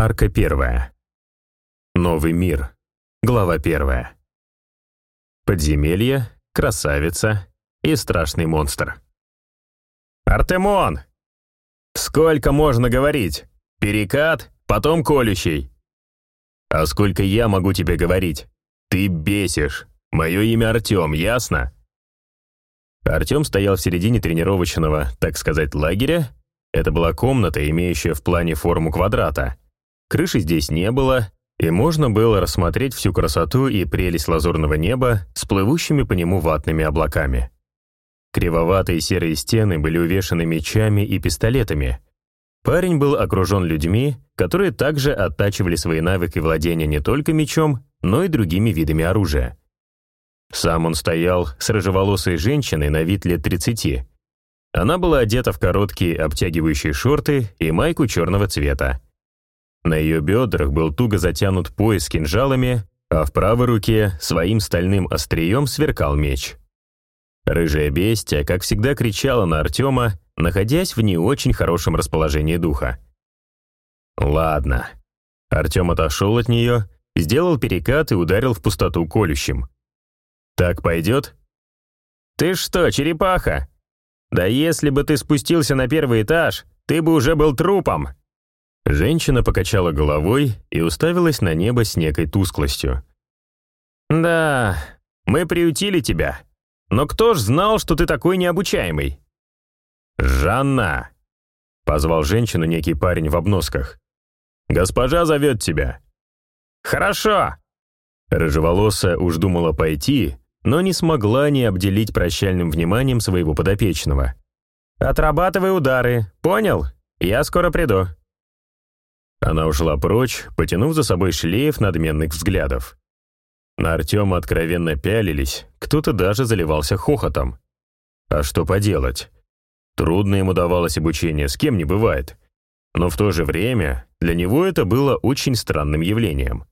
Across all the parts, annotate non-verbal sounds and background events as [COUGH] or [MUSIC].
Арка первая. Новый мир. Глава первая. Подземелье, красавица и страшный монстр. «Артемон! Сколько можно говорить? Перекат, потом колющий. А сколько я могу тебе говорить? Ты бесишь. Мое имя Артем, ясно?» Артем стоял в середине тренировочного, так сказать, лагеря. Это была комната, имеющая в плане форму квадрата — Крыши здесь не было, и можно было рассмотреть всю красоту и прелесть лазурного неба с плывущими по нему ватными облаками. Кривоватые серые стены были увешаны мечами и пистолетами. Парень был окружен людьми, которые также оттачивали свои навыки владения не только мечом, но и другими видами оружия. Сам он стоял с рыжеволосой женщиной на вид лет 30. Она была одета в короткие обтягивающие шорты и майку черного цвета. На ее бедрах был туго затянут пояс кинжалами, а в правой руке своим стальным острием сверкал меч. Рыжая бестия, как всегда, кричала на Артема, находясь в не очень хорошем расположении духа. «Ладно». Артем отошел от нее, сделал перекат и ударил в пустоту колющим. «Так пойдет?» «Ты что, черепаха? Да если бы ты спустился на первый этаж, ты бы уже был трупом!» Женщина покачала головой и уставилась на небо с некой тусклостью. «Да, мы приютили тебя. Но кто ж знал, что ты такой необучаемый?» «Жанна!» — позвал женщину некий парень в обносках. «Госпожа зовет тебя». «Хорошо!» Рыжеволосая уж думала пойти, но не смогла не обделить прощальным вниманием своего подопечного. «Отрабатывай удары, понял? Я скоро приду». Она ушла прочь, потянув за собой шлейф надменных взглядов. На Артема откровенно пялились, кто-то даже заливался хохотом. А что поделать? Трудно ему давалось обучение, с кем не бывает. Но в то же время для него это было очень странным явлением.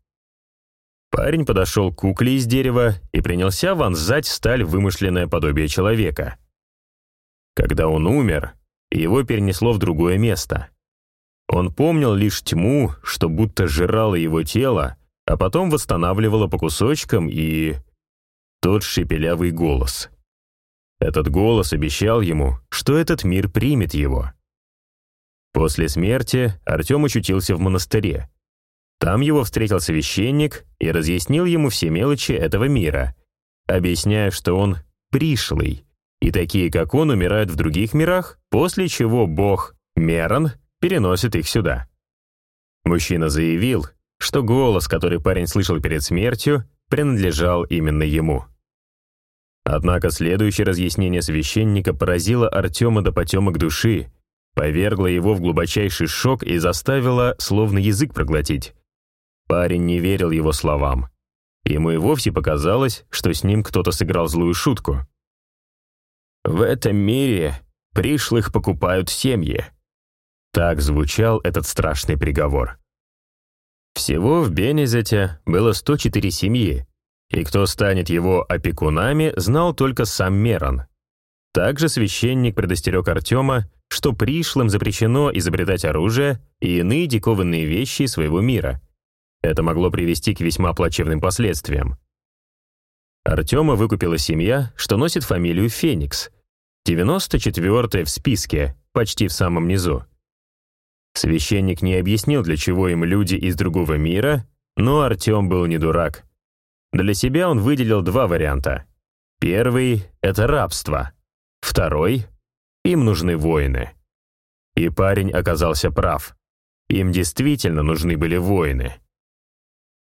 Парень подошел к кукле из дерева и принялся вонзать сталь вымышленное подобие человека. Когда он умер, его перенесло в другое место — он помнил лишь тьму, что будто жрало его тело, а потом восстанавливало по кусочкам и... Тот шепелявый голос. Этот голос обещал ему, что этот мир примет его. После смерти Артем очутился в монастыре. Там его встретил священник и разъяснил ему все мелочи этого мира, объясняя, что он пришлый, и такие, как он, умирают в других мирах, после чего бог Мерон переносит их сюда. Мужчина заявил, что голос, который парень слышал перед смертью, принадлежал именно ему. Однако следующее разъяснение священника поразило Артема до потемок души, повергло его в глубочайший шок и заставило словно язык проглотить. Парень не верил его словам. Ему и вовсе показалось, что с ним кто-то сыграл злую шутку. «В этом мире пришлых покупают семьи», так звучал этот страшный приговор. Всего в Бенезете было 104 семьи, и кто станет его опекунами, знал только сам Мерон. Также священник предостерег Артема, что пришлым запрещено изобретать оружие и иные диковинные вещи своего мира. Это могло привести к весьма плачевным последствиям. Артема выкупила семья, что носит фамилию Феникс, 94-я в списке, почти в самом низу. Священник не объяснил, для чего им люди из другого мира, но Артем был не дурак. Для себя он выделил два варианта. Первый — это рабство. Второй — им нужны воины. И парень оказался прав. Им действительно нужны были воины.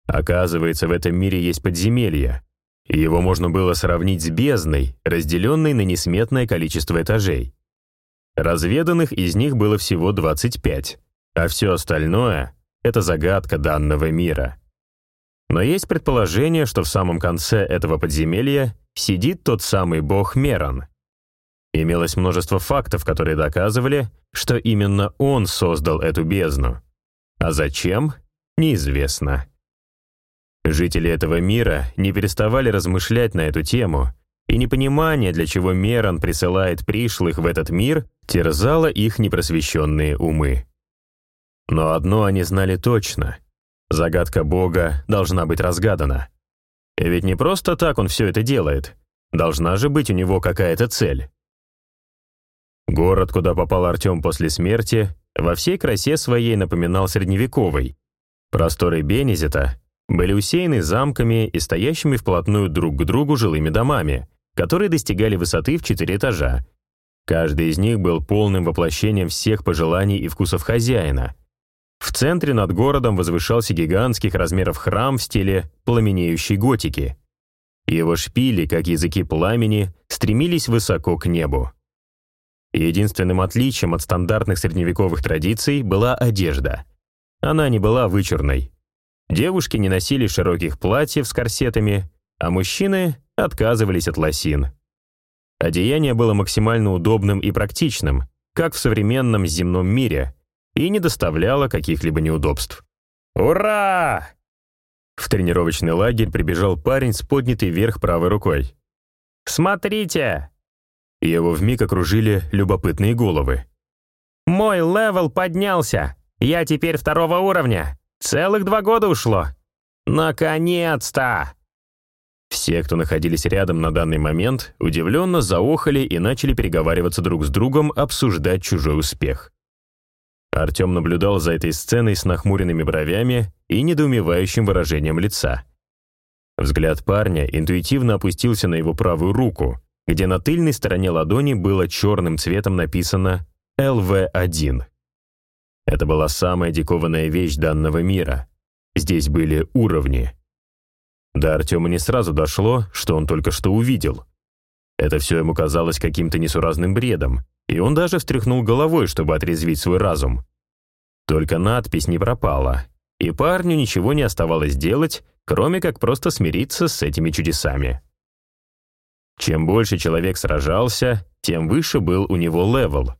Оказывается, в этом мире есть подземелье, его можно было сравнить с бездной, разделенной на несметное количество этажей. Разведанных из них было всего 25 а все остальное — это загадка данного мира. Но есть предположение, что в самом конце этого подземелья сидит тот самый бог Мерон. Имелось множество фактов, которые доказывали, что именно он создал эту бездну. А зачем — неизвестно. Жители этого мира не переставали размышлять на эту тему, и непонимание, для чего Мерон присылает пришлых в этот мир, терзало их непросвещенные умы. Но одно они знали точно. Загадка Бога должна быть разгадана. И ведь не просто так он все это делает. Должна же быть у него какая-то цель. Город, куда попал Артем после смерти, во всей красе своей напоминал средневековый. Просторы Бенезета были усеяны замками и стоящими вплотную друг к другу жилыми домами, которые достигали высоты в четыре этажа. Каждый из них был полным воплощением всех пожеланий и вкусов хозяина. В центре над городом возвышался гигантских размеров храм в стиле пламенеющей готики. Его шпили, как языки пламени, стремились высоко к небу. Единственным отличием от стандартных средневековых традиций была одежда. Она не была вычурной. Девушки не носили широких платьев с корсетами, а мужчины отказывались от лосин. Одеяние было максимально удобным и практичным, как в современном земном мире, и не доставляло каких-либо неудобств. «Ура!» В тренировочный лагерь прибежал парень с поднятой вверх правой рукой. «Смотрите!» Его вмиг окружили любопытные головы. «Мой левел поднялся! Я теперь второго уровня! Целых два года ушло! Наконец-то!» Все, кто находились рядом на данный момент, удивленно заохали и начали переговариваться друг с другом, обсуждать чужой успех. Артем наблюдал за этой сценой с нахмуренными бровями и недоумевающим выражением лица. Взгляд парня интуитивно опустился на его правую руку, где на тыльной стороне ладони было черным цветом написано «ЛВ-1». Это была самая диковинная вещь данного мира. Здесь были уровни. До Артема не сразу дошло, что он только что увидел. Это все ему казалось каким-то несуразным бредом, и он даже встряхнул головой, чтобы отрезвить свой разум. Только надпись не пропала, и парню ничего не оставалось делать, кроме как просто смириться с этими чудесами. Чем больше человек сражался, тем выше был у него левел.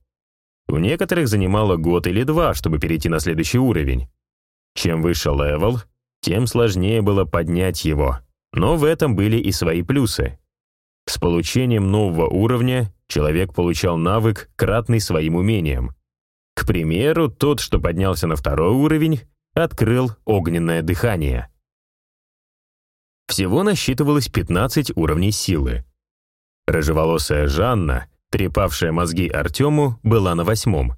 У некоторых занимало год или два, чтобы перейти на следующий уровень. Чем выше левел, тем сложнее было поднять его, но в этом были и свои плюсы. С получением нового уровня человек получал навык, кратный своим умениям. К примеру, тот, что поднялся на второй уровень, открыл огненное дыхание. Всего насчитывалось 15 уровней силы. Рыжеволосая Жанна, трепавшая мозги Артему, была на восьмом.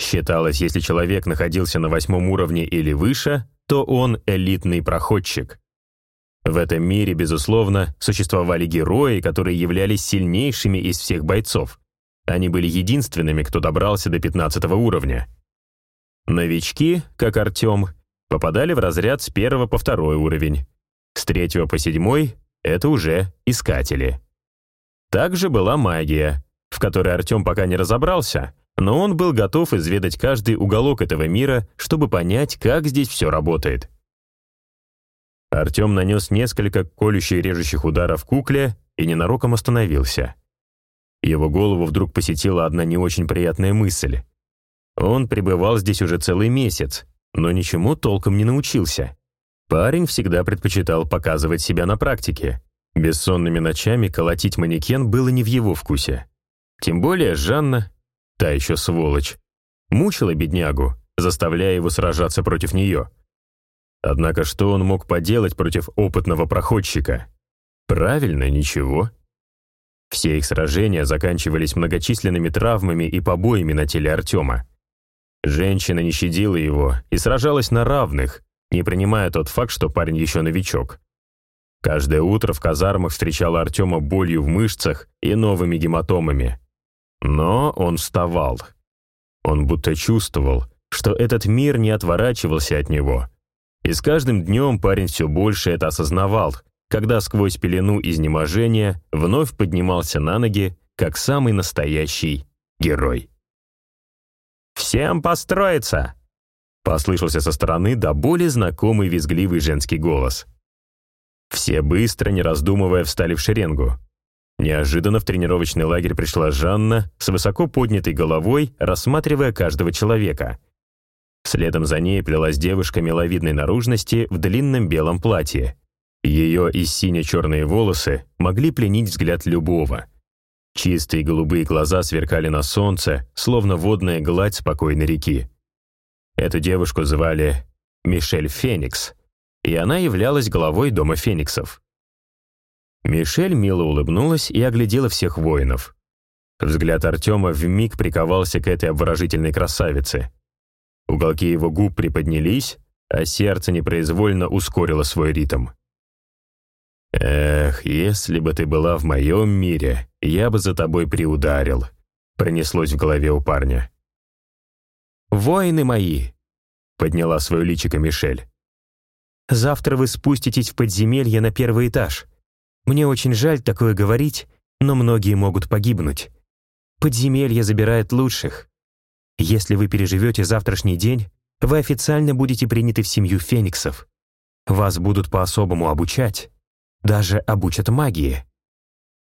Считалось, если человек находился на восьмом уровне или выше, то он элитный проходчик. В этом мире, безусловно, существовали герои, которые являлись сильнейшими из всех бойцов. Они были единственными, кто добрался до 15 уровня. Новички, как Артем, попадали в разряд с первого по второй уровень. С третьего по седьмой — это уже искатели. Также была магия, в которой Артем пока не разобрался, но он был готов изведать каждый уголок этого мира, чтобы понять, как здесь все работает. Артем нанес несколько колющих и режущих ударов кукле и ненароком остановился. Его голову вдруг посетила одна не очень приятная мысль. Он пребывал здесь уже целый месяц, но ничему толком не научился. Парень всегда предпочитал показывать себя на практике, Бессонными ночами колотить манекен было не в его вкусе. Тем более Жанна, та еще сволочь, мучила беднягу, заставляя его сражаться против нее. Однако что он мог поделать против опытного проходчика? Правильно, ничего. Все их сражения заканчивались многочисленными травмами и побоями на теле Артема. Женщина не щадила его и сражалась на равных, не принимая тот факт, что парень еще новичок. Каждое утро в казармах встречала Артема болью в мышцах и новыми гематомами. Но он вставал. Он будто чувствовал, что этот мир не отворачивался от него. И с каждым днем парень все больше это осознавал, когда сквозь пелену изнеможения вновь поднимался на ноги, как самый настоящий герой. «Всем построиться!» Послышался со стороны до боли знакомый визгливый женский голос. Все быстро, не раздумывая, встали в шеренгу. Неожиданно в тренировочный лагерь пришла Жанна с высоко поднятой головой, рассматривая каждого человека. Следом за ней плелась девушка миловидной наружности в длинном белом платье. Ее и сине-черные волосы могли пленить взгляд любого. Чистые голубые глаза сверкали на солнце, словно водная гладь спокойной реки. Эту девушку звали Мишель Феникс, и она являлась главой Дома Фениксов. Мишель мило улыбнулась и оглядела всех воинов. Взгляд Артема вмиг приковался к этой обворожительной красавице. Уголки его губ приподнялись, а сердце непроизвольно ускорило свой ритм. «Эх, если бы ты была в моем мире, я бы за тобой приударил», пронеслось в голове у парня. «Воины мои!» — подняла свое личико Мишель. «Завтра вы спуститесь в подземелье на первый этаж. Мне очень жаль такое говорить, но многие могут погибнуть. Подземелье забирает лучших. Если вы переживете завтрашний день, вы официально будете приняты в семью фениксов. Вас будут по-особому обучать. Даже обучат магии».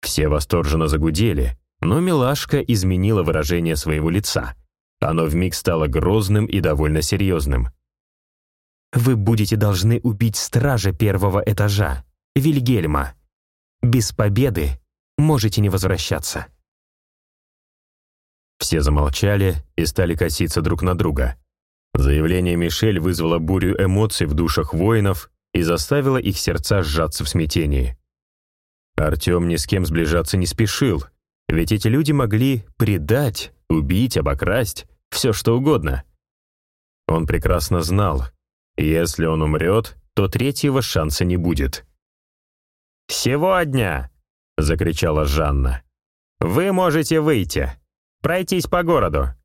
Все восторженно загудели, но милашка изменила выражение своего лица. Оно вмиг стало грозным и довольно серьезным. «Вы будете должны убить стража первого этажа, Вильгельма. Без победы можете не возвращаться». Все замолчали и стали коситься друг на друга. Заявление Мишель вызвало бурю эмоций в душах воинов и заставило их сердца сжаться в смятении. Артем ни с кем сближаться не спешил, ведь эти люди могли предать, убить, обокрасть, все что угодно. Он прекрасно знал, если он умрет, то третьего шанса не будет. «Сегодня!» — закричала Жанна. «Вы можете выйти, пройтись по городу.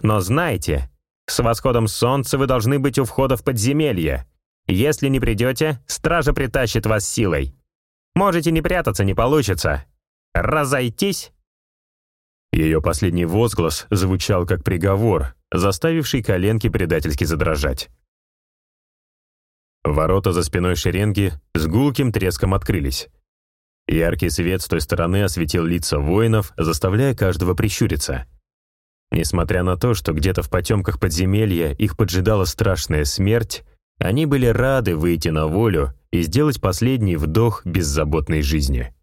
Но знайте, с восходом солнца вы должны быть у входа в подземелье. Если не придете, стража притащит вас силой. Можете не прятаться, не получится. Разойтись ее последний возглас звучал как приговор, заставивший коленки предательски задрожать. Ворота за спиной шеренги с гулким треском открылись. Яркий свет с той стороны осветил лица воинов, заставляя каждого прищуриться. Несмотря на то, что где-то в потемках подземелья их поджидала страшная смерть, они были рады выйти на волю и сделать последний вдох беззаботной жизни.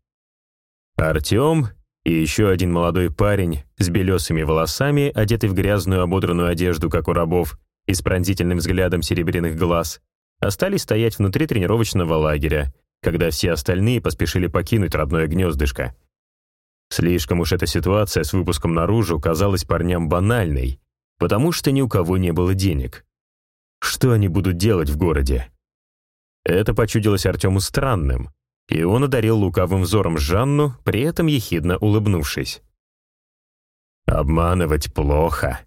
Артем и еще один молодой парень с белесыми волосами, одетый в грязную ободранную одежду, как у рабов, и с пронзительным взглядом серебряных глаз, остались стоять внутри тренировочного лагеря, когда все остальные поспешили покинуть родное гнездышко. Слишком уж эта ситуация с выпуском наружу казалась парням банальной, потому что ни у кого не было денег. Что они будут делать в городе? Это почудилось Артему странным, и он одарил лукавым взором Жанну, при этом ехидно улыбнувшись. «Обманывать плохо».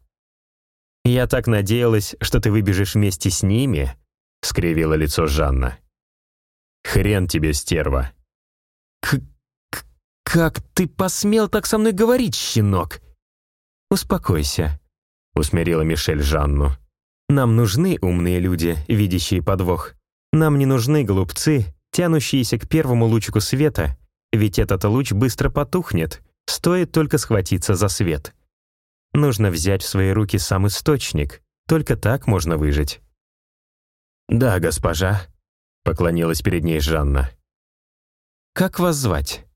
«Я так надеялась, что ты выбежишь вместе с ними», — скривило лицо Жанна. «Хрен тебе, стерва». К -к «Как ты посмел так со мной говорить, щенок?» «Успокойся», — усмирила Мишель Жанну. «Нам нужны умные люди, видящие подвох. Нам не нужны глупцы, тянущиеся к первому лучику света, ведь этот луч быстро потухнет, стоит только схватиться за свет. Нужно взять в свои руки сам источник, только так можно выжить. «Да, госпожа», — поклонилась перед ней Жанна. «Как вас звать?»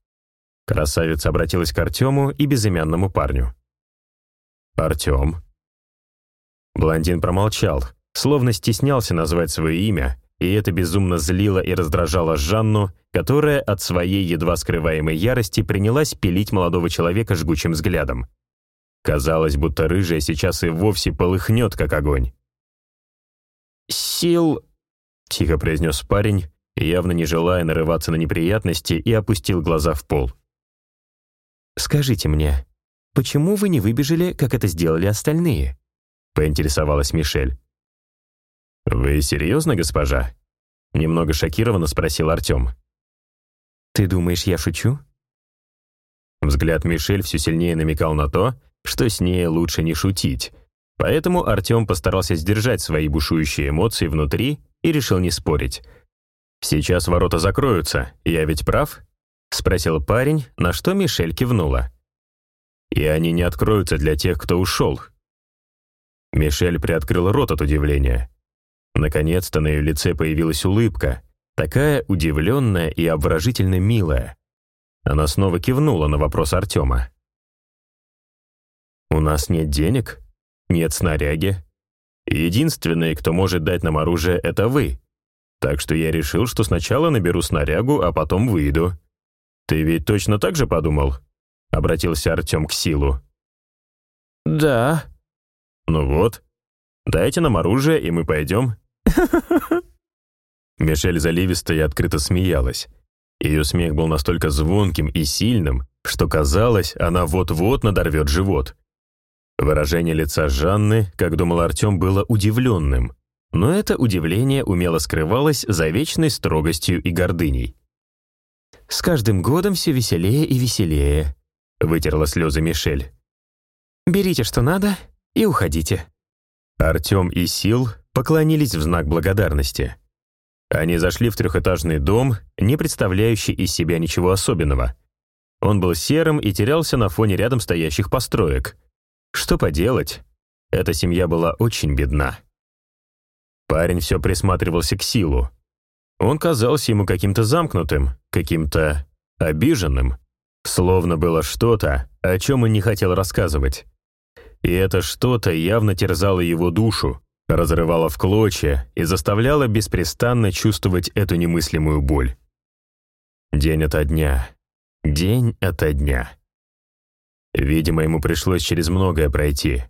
Красавица обратилась к Артему и безымянному парню. «Артем». Блондин промолчал, словно стеснялся назвать свое имя, и это безумно злило и раздражало Жанну, которая от своей едва скрываемой ярости принялась пилить молодого человека жгучим взглядом. Казалось, будто рыжая сейчас и вовсе полыхнет, как огонь. «Сил...» — тихо произнес парень, явно не желая нарываться на неприятности, и опустил глаза в пол. «Скажите мне, почему вы не выбежали, как это сделали остальные?» — поинтересовалась Мишель. «Вы серьезно, госпожа?» Немного шокированно спросил Артем. «Ты думаешь, я шучу?» Взгляд Мишель все сильнее намекал на то, что с ней лучше не шутить, поэтому Артем постарался сдержать свои бушующие эмоции внутри и решил не спорить. «Сейчас ворота закроются, я ведь прав?» — спросил парень, на что Мишель кивнула. «И они не откроются для тех, кто ушел». Мишель приоткрыл рот от удивления. Наконец-то на ее лице появилась улыбка, такая удивленная и обворожительно милая. Она снова кивнула на вопрос Артема. «У нас нет денег? Нет снаряги? Единственный, кто может дать нам оружие, это вы. Так что я решил, что сначала наберу снарягу, а потом выйду. Ты ведь точно так же подумал?» Обратился Артем к Силу. «Да». «Ну вот. Дайте нам оружие, и мы пойдем». [LAUGHS] Мишель заливисто и открыто смеялась. Ее смех был настолько звонким и сильным, что казалось, она вот-вот надорвет живот. Выражение лица Жанны, как думал Артем, было удивленным, но это удивление умело скрывалось за вечной строгостью и гордыней. «С каждым годом все веселее и веселее», — вытерла слезы Мишель. «Берите, что надо, и уходите». Артем и Сил поклонились в знак благодарности. Они зашли в трехэтажный дом, не представляющий из себя ничего особенного. Он был серым и терялся на фоне рядом стоящих построек. Что поделать? Эта семья была очень бедна. Парень все присматривался к силу. Он казался ему каким-то замкнутым, каким-то обиженным. Словно было что-то, о чем он не хотел рассказывать. И это что-то явно терзало его душу, разрывало в клочья и заставляло беспрестанно чувствовать эту немыслимую боль. День ото дня, день ото дня. Видимо, ему пришлось через многое пройти.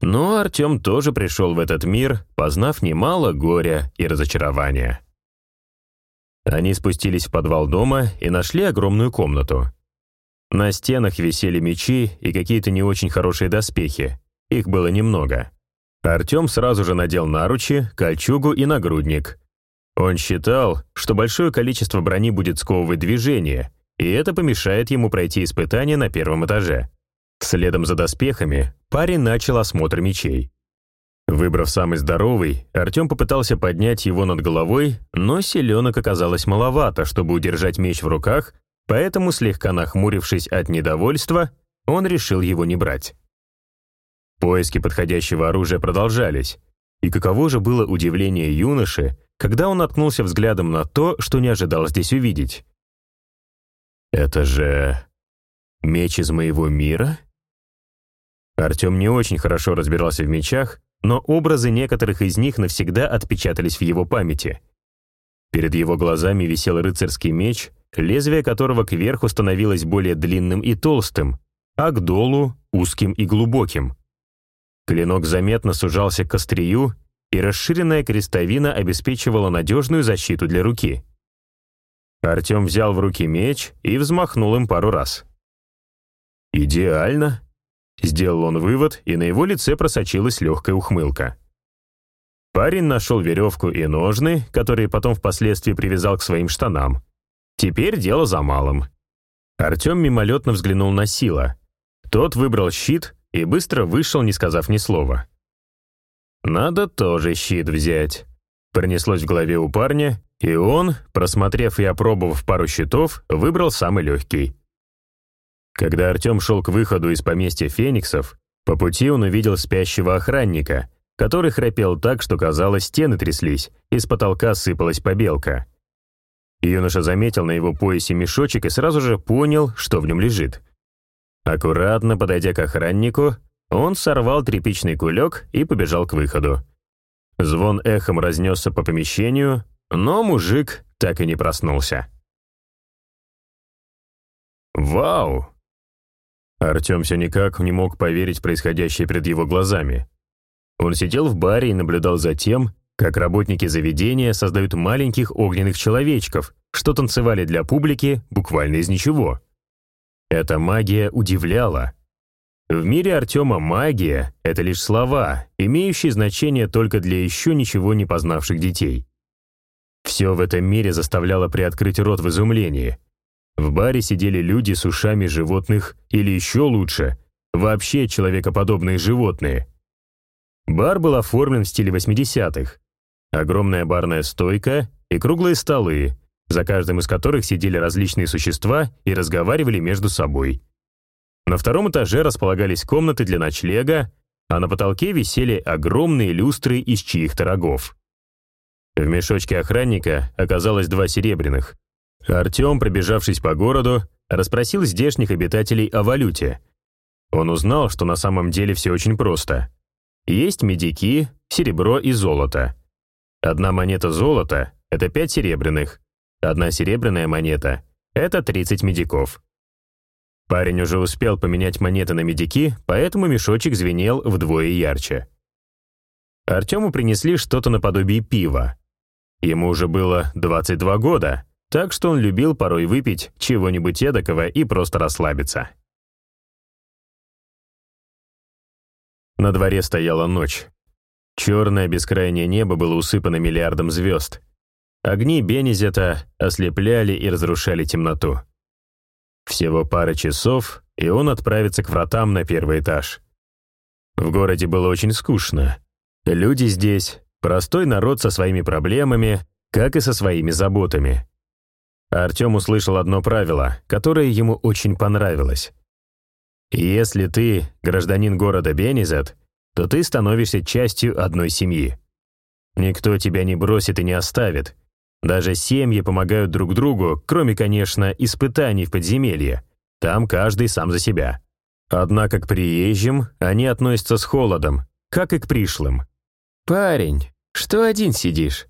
Но Артем тоже пришел в этот мир, познав немало горя и разочарования. Они спустились в подвал дома и нашли огромную комнату. На стенах висели мечи и какие-то не очень хорошие доспехи. Их было немного. Артем сразу же надел наручи, кольчугу и нагрудник. Он считал, что большое количество брони будет сковывать движение, и это помешает ему пройти испытание на первом этаже. Следом за доспехами парень начал осмотр мечей. Выбрав самый здоровый, Артем попытался поднять его над головой, но селенок оказалось маловато, чтобы удержать меч в руках, поэтому, слегка нахмурившись от недовольства, он решил его не брать. Поиски подходящего оружия продолжались, и каково же было удивление юноши, когда он наткнулся взглядом на то, что не ожидал здесь увидеть. «Это же... меч из моего мира?» Артем не очень хорошо разбирался в мечах, но образы некоторых из них навсегда отпечатались в его памяти. Перед его глазами висел рыцарский меч, лезвие которого кверху становилось более длинным и толстым, а к долу — узким и глубоким. Клинок заметно сужался к острию, и расширенная крестовина обеспечивала надежную защиту для руки. Артем взял в руки меч и взмахнул им пару раз. «Идеально!» Сделал он вывод, и на его лице просочилась легкая ухмылка. Парень нашел веревку и ножны, которые потом впоследствии привязал к своим штанам. Теперь дело за малым. Артем мимолетно взглянул на Сила. Тот выбрал щит и быстро вышел, не сказав ни слова. «Надо тоже щит взять», — пронеслось в голове у парня, и он, просмотрев и опробовав пару щитов, выбрал самый легкий. Когда Артем шел к выходу из поместья фениксов, по пути он увидел спящего охранника, который храпел так, что, казалось, стены тряслись, из потолка сыпалась побелка. Юноша заметил на его поясе мешочек и сразу же понял, что в нем лежит. Аккуратно подойдя к охраннику, он сорвал тряпичный кулек и побежал к выходу. Звон эхом разнесся по помещению, но мужик так и не проснулся. «Вау!» Артем все никак не мог поверить происходящее перед его глазами. Он сидел в баре и наблюдал за тем, как работники заведения создают маленьких огненных человечков, что танцевали для публики буквально из ничего. Эта магия удивляла. В мире Артема магия — это лишь слова, имеющие значение только для еще ничего не познавших детей. Все в этом мире заставляло приоткрыть рот в изумлении — в баре сидели люди с ушами животных или еще лучше, вообще человекоподобные животные. Бар был оформлен в стиле 80-х. Огромная барная стойка и круглые столы, за каждым из которых сидели различные существа и разговаривали между собой. На втором этаже располагались комнаты для ночлега, а на потолке висели огромные люстры из чьих-то рогов. В мешочке охранника оказалось два серебряных. Артем, пробежавшись по городу, расспросил здешних обитателей о валюте. Он узнал, что на самом деле все очень просто. есть медики, серебро и золото. Одна монета золота — это 5 серебряных, одна серебряная монета — это 30 медиков. Парень уже успел поменять монеты на медики, поэтому мешочек звенел вдвое ярче. Артему принесли что-то наподобие пива. Ему уже было 22 года, так что он любил порой выпить чего-нибудь эдакого и просто расслабиться. На дворе стояла ночь. Черное бескрайнее небо было усыпано миллиардом звезд. Огни Бенезета ослепляли и разрушали темноту. Всего пара часов, и он отправится к вратам на первый этаж. В городе было очень скучно. Люди здесь — простой народ со своими проблемами, как и со своими заботами. Артем услышал одно правило, которое ему очень понравилось. Если ты гражданин города Бенизет, то ты становишься частью одной семьи. Никто тебя не бросит и не оставит. Даже семьи помогают друг другу, кроме, конечно, испытаний в подземелье. Там каждый сам за себя. Однако к приезжим они относятся с холодом, как и к пришлым. «Парень, что один сидишь?»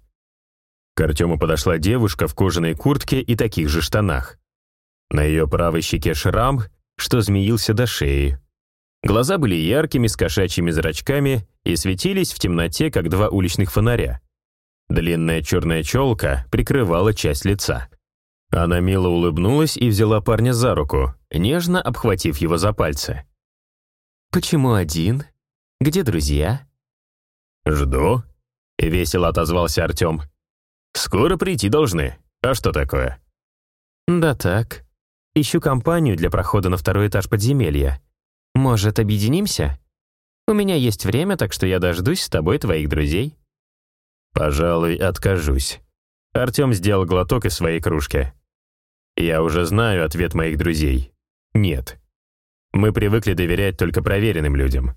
К Артему подошла девушка в кожаной куртке и таких же штанах. На ее правой щеке шрам, что змеился до шеи. Глаза были яркими, с кошачьими зрачками и светились в темноте, как два уличных фонаря. Длинная черная челка прикрывала часть лица. Она мило улыбнулась и взяла парня за руку, нежно обхватив его за пальцы. «Почему один? Где друзья?» «Жду», — весело отозвался Артем. «Скоро прийти должны. А что такое?» «Да так. Ищу компанию для прохода на второй этаж подземелья. Может, объединимся? У меня есть время, так что я дождусь с тобой твоих друзей». «Пожалуй, откажусь». Артем сделал глоток из своей кружки. «Я уже знаю ответ моих друзей. Нет. Мы привыкли доверять только проверенным людям».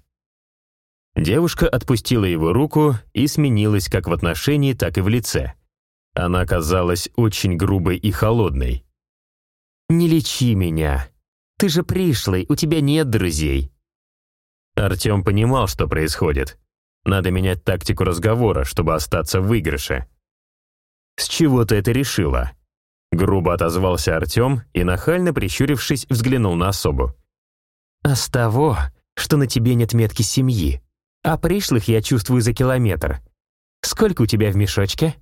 Девушка отпустила его руку и сменилась как в отношении, так и в лице. Она казалась очень грубой и холодной. «Не лечи меня. Ты же пришлый, у тебя нет друзей». Артем понимал, что происходит. Надо менять тактику разговора, чтобы остаться в выигрыше. «С чего ты это решила?» Грубо отозвался Артем и, нахально прищурившись, взглянул на особу. «А с того, что на тебе нет метки семьи, а пришлых я чувствую за километр. Сколько у тебя в мешочке?»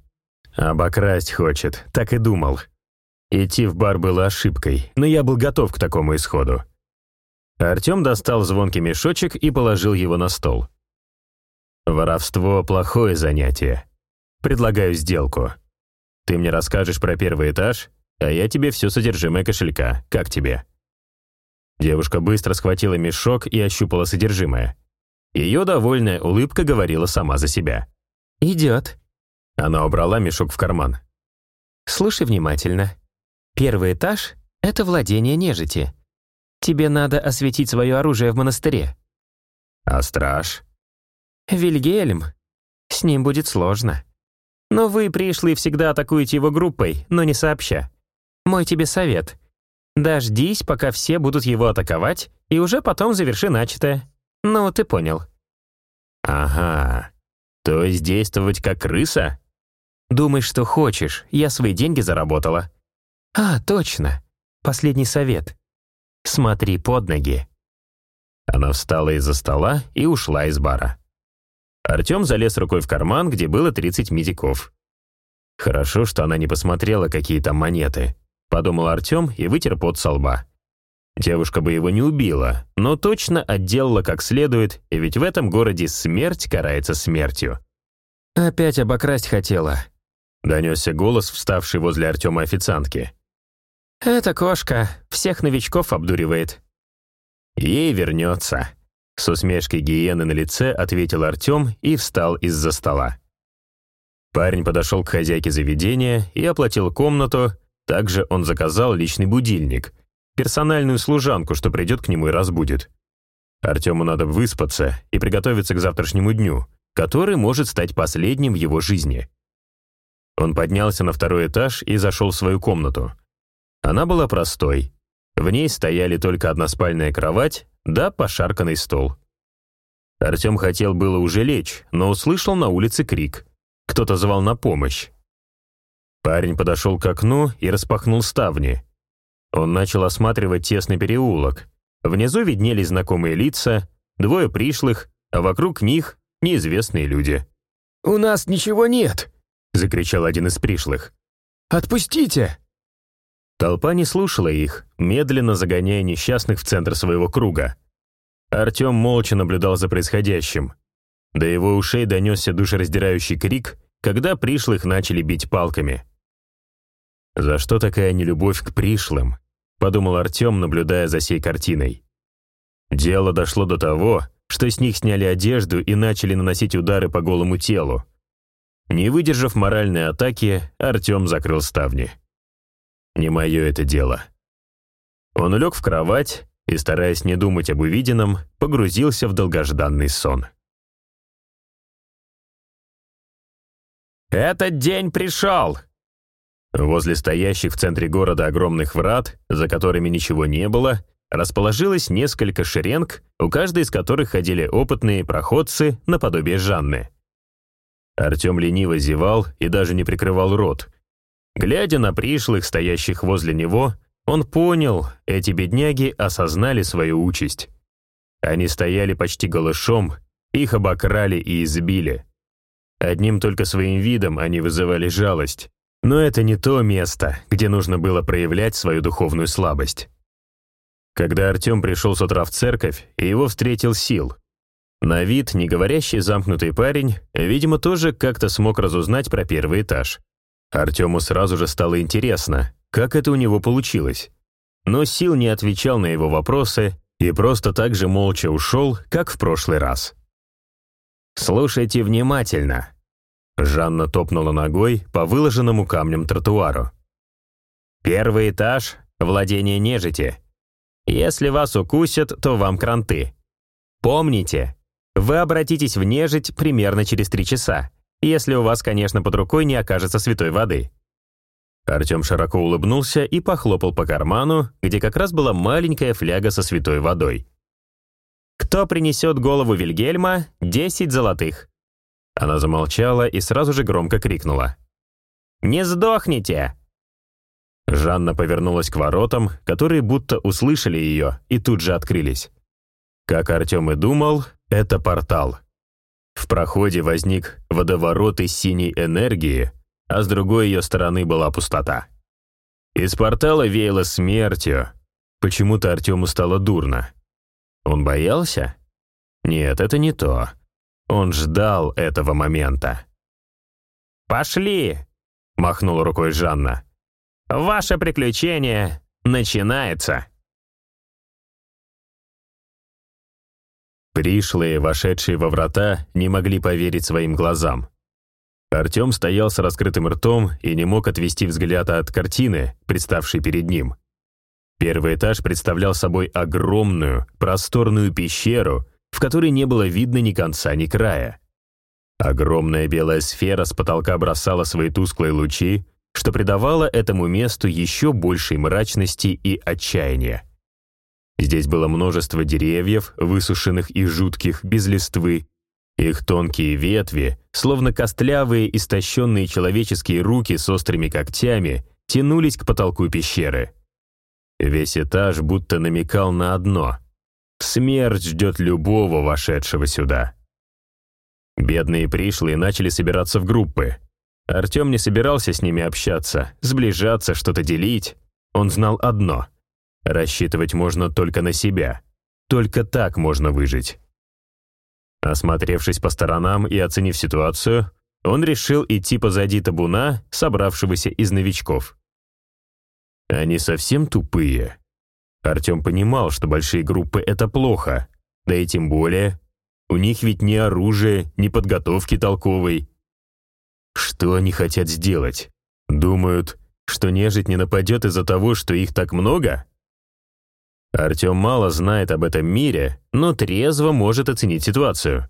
«Обокрасть хочет, так и думал», Идти в бар было ошибкой, но я был готов к такому исходу. Артем достал звонкий мешочек и положил его на стол. «Воровство — плохое занятие. Предлагаю сделку. Ты мне расскажешь про первый этаж, а я тебе все содержимое кошелька. Как тебе?» Девушка быстро схватила мешок и ощупала содержимое. Ее довольная улыбка говорила сама за себя. «Идет». Она убрала мешок в карман. «Слушай внимательно. Первый этаж — это владение нежити. Тебе надо осветить свое оружие в монастыре. А страж? Вильгельм. С ним будет сложно. Но вы, пришлые, всегда атакуете его группой, но не сообща. Мой тебе совет. Дождись, пока все будут его атаковать, и уже потом заверши начатое. Ну, ты понял. Ага. То есть действовать как крыса? Думай, что хочешь, я свои деньги заработала. «А, точно. Последний совет. Смотри под ноги». Она встала из-за стола и ушла из бара. Артем залез рукой в карман, где было 30 медиков. «Хорошо, что она не посмотрела, какие там монеты», — подумал Артем и вытер пот со лба. Девушка бы его не убила, но точно отделала как следует, и ведь в этом городе смерть карается смертью. «Опять обокрасть хотела», — донесся голос, вставший возле Артема официантки. «Эта кошка всех новичков обдуривает». «Ей вернется», — с усмешкой гиены на лице ответил Артем и встал из-за стола. Парень подошел к хозяйке заведения и оплатил комнату, также он заказал личный будильник, персональную служанку, что придет к нему и разбудит. Артему надо выспаться и приготовиться к завтрашнему дню, который может стать последним в его жизни. Он поднялся на второй этаж и зашел в свою комнату. Она была простой. В ней стояли только односпальная кровать да пошарканный стол. Артем хотел было уже лечь, но услышал на улице крик. Кто-то звал на помощь. Парень подошел к окну и распахнул ставни. Он начал осматривать тесный переулок. Внизу виднелись знакомые лица, двое пришлых, а вокруг них неизвестные люди. «У нас ничего нет!» — закричал один из пришлых. «Отпустите!» Толпа не слушала их, медленно загоняя несчастных в центр своего круга. Артем молча наблюдал за происходящим. До его ушей донесся душераздирающий крик, когда пришлых начали бить палками. «За что такая нелюбовь к пришлым?» — подумал Артем, наблюдая за сей картиной. Дело дошло до того, что с них сняли одежду и начали наносить удары по голому телу. Не выдержав моральной атаки, Артем закрыл ставни. «Не мое это дело». Он улег в кровать и, стараясь не думать об увиденном, погрузился в долгожданный сон. «Этот день пришел!» Возле стоящих в центре города огромных врат, за которыми ничего не было, расположилось несколько шеренг, у каждой из которых ходили опытные проходцы наподобие Жанны. Артем лениво зевал и даже не прикрывал рот. Глядя на пришлых, стоящих возле него, он понял, эти бедняги осознали свою участь. Они стояли почти голышом, их обокрали и избили. Одним только своим видом они вызывали жалость. Но это не то место, где нужно было проявлять свою духовную слабость. Когда Артем пришел с утра в церковь, его встретил Сил. На вид не говорящий замкнутый парень, видимо, тоже как-то смог разузнать про первый этаж. Артему сразу же стало интересно, как это у него получилось. Но Сил не отвечал на его вопросы и просто так же молча ушел, как в прошлый раз. «Слушайте внимательно», Жанна топнула ногой по выложенному камнем тротуару. «Первый этаж — владение нежити. Если вас укусят, то вам кранты. Помните, вы обратитесь в нежить примерно через три часа, если у вас, конечно, под рукой не окажется святой воды». Артем широко улыбнулся и похлопал по карману, где как раз была маленькая фляга со святой водой. «Кто принесет голову Вильгельма, десять золотых. Она замолчала и сразу же громко крикнула. «Не сдохните!» Жанна повернулась к воротам, которые будто услышали ее и тут же открылись. Как Артем и думал, это портал. В проходе возник водоворот из синей энергии, а с другой ее стороны была пустота. Из портала веяло смертью. Почему-то Артему стало дурно. Он боялся? Нет, это не то. Он ждал этого момента. «Пошли!» — махнула рукой Жанна. «Ваше приключение начинается!» Пришлые, вошедшие во врата, не могли поверить своим глазам. Артем стоял с раскрытым ртом и не мог отвести взгляд от картины, представшей перед ним. Первый этаж представлял собой огромную, просторную пещеру, в которой не было видно ни конца, ни края. Огромная белая сфера с потолка бросала свои тусклые лучи, что придавало этому месту еще большей мрачности и отчаяния. Здесь было множество деревьев, высушенных и жутких, без листвы. Их тонкие ветви, словно костлявые, истощенные человеческие руки с острыми когтями, тянулись к потолку пещеры. Весь этаж будто намекал на одно Смерть ждет любого вошедшего сюда. Бедные пришлые начали собираться в группы. Артем не собирался с ними общаться, сближаться, что-то делить. Он знал одно — рассчитывать можно только на себя. Только так можно выжить. Осмотревшись по сторонам и оценив ситуацию, он решил идти позади табуна, собравшегося из новичков. Они совсем тупые. Артем понимал, что большие группы — это плохо, да и тем более, у них ведь ни оружия, ни подготовки толковой. Что они хотят сделать? Думают, что нежить не нападет из-за того, что их так много? Артем мало знает об этом мире, но трезво может оценить ситуацию.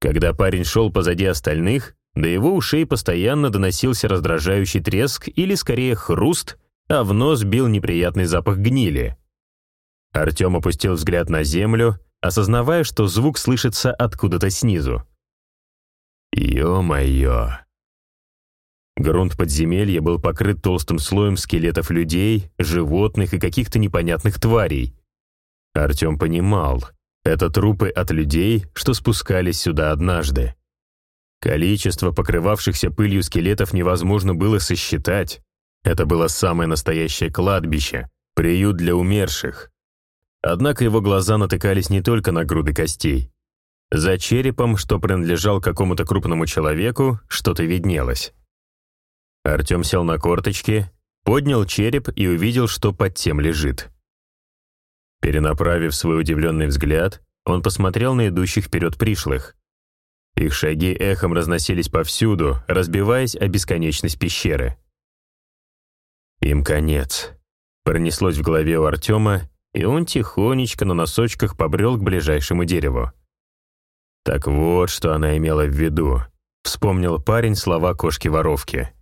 Когда парень шел позади остальных, до его ушей постоянно доносился раздражающий треск или, скорее, хруст, а в нос бил неприятный запах гнили. Артем опустил взгляд на землю осознавая, что звук слышится откуда-то снизу. «Ё-моё!» Грунт подземелья был покрыт толстым слоем скелетов людей, животных и каких-то непонятных тварей. Артем понимал, это трупы от людей, что спускались сюда однажды. Количество покрывавшихся пылью скелетов невозможно было сосчитать. Это было самое настоящее кладбище, приют для умерших. Однако его глаза натыкались не только на груды костей. За черепом, что принадлежал какому-то крупному человеку, что-то виднелось. Артем сел на корточки, поднял череп и увидел, что под тем лежит. Перенаправив свой удивленный взгляд, он посмотрел на идущих вперед пришлых. Их шаги эхом разносились повсюду, разбиваясь о бесконечность пещеры. Им конец. Пронеслось в голове у Артема, и он тихонечко на носочках побрел к ближайшему дереву. Так вот, что она имела в виду. Вспомнил парень слова кошки-воровки.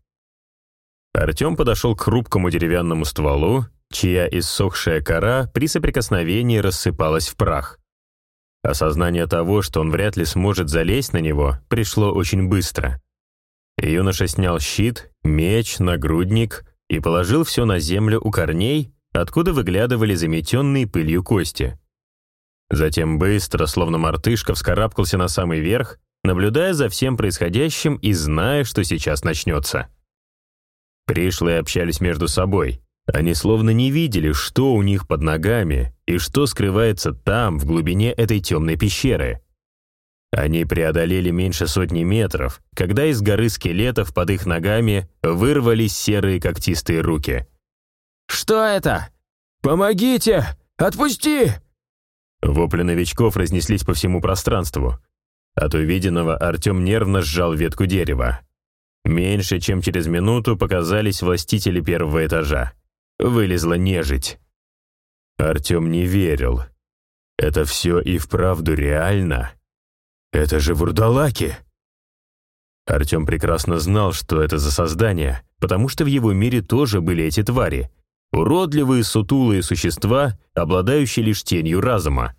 Артем подошел к хрупкому деревянному стволу, чья иссохшая кора при соприкосновении рассыпалась в прах. Осознание того, что он вряд ли сможет залезть на него, пришло очень быстро. Юноша снял щит, меч, нагрудник и положил все на землю у корней, откуда выглядывали заметенные пылью кости. Затем быстро, словно мартышка, вскарабкался на самый верх, наблюдая за всем происходящим и зная, что сейчас начнется. Пришлые общались между собой. Они словно не видели, что у них под ногами и что скрывается там, в глубине этой темной пещеры. Они преодолели меньше сотни метров, когда из горы скелетов под их ногами вырвались серые когтистые руки. «Что это? Помогите! Отпусти!» Вопли новичков разнеслись по всему пространству. От увиденного Артем нервно сжал ветку дерева. Меньше чем через минуту показались властители первого этажа. Вылезла нежить. Артем не верил. Это все и вправду реально. Это же вурдалаки. Артем прекрасно знал, что это за создание, потому что в его мире тоже были эти твари. Уродливые, сутулые существа, обладающие лишь тенью разума.